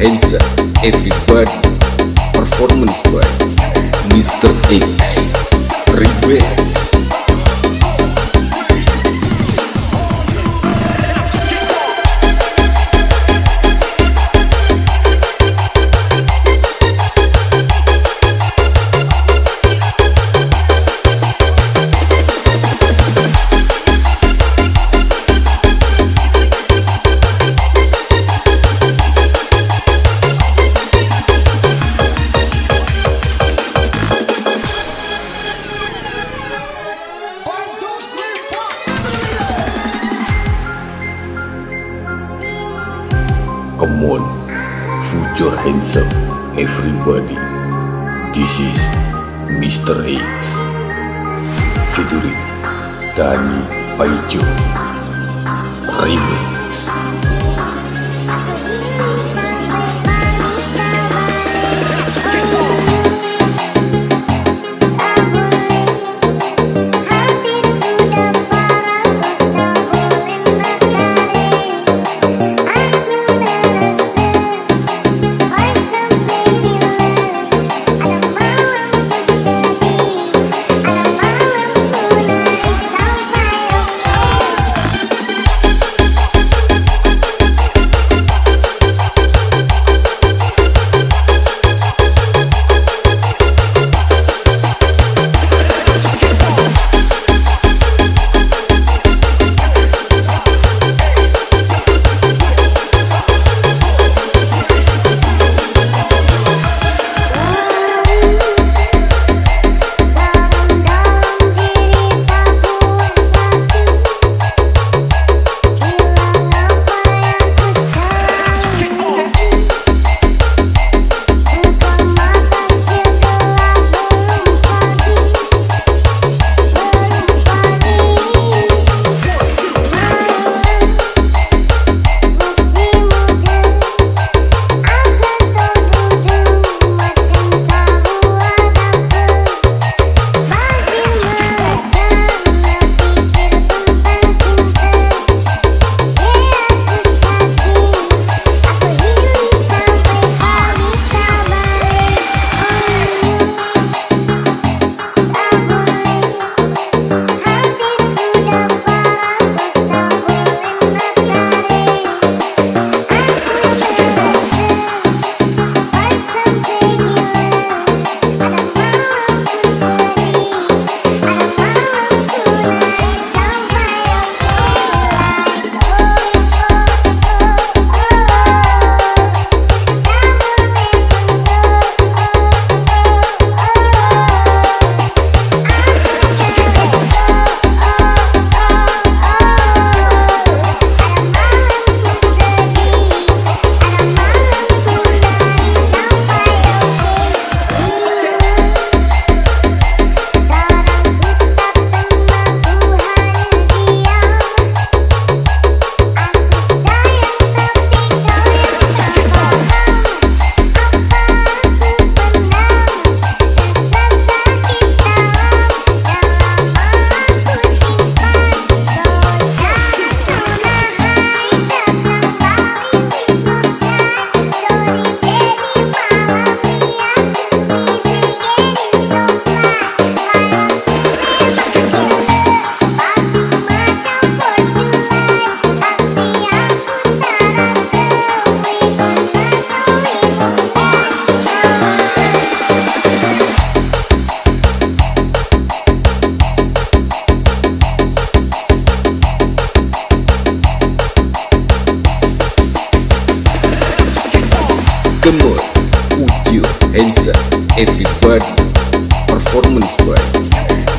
answer every word, performance by Mr. X, regret. Put your hands up, everybody. This is Mr. X. Featuring Dani Paijo. Remix.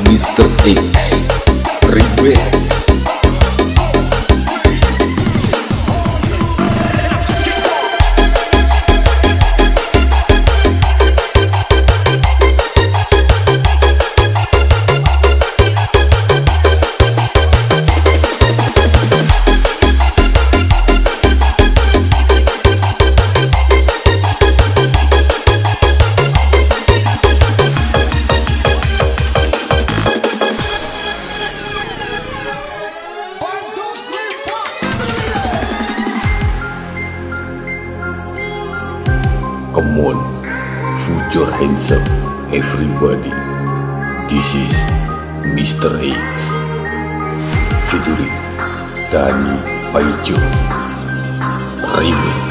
Mr. X. Come on, future handsome, everybody. This is Mr. X. Featuring Dani Paijo. Remix.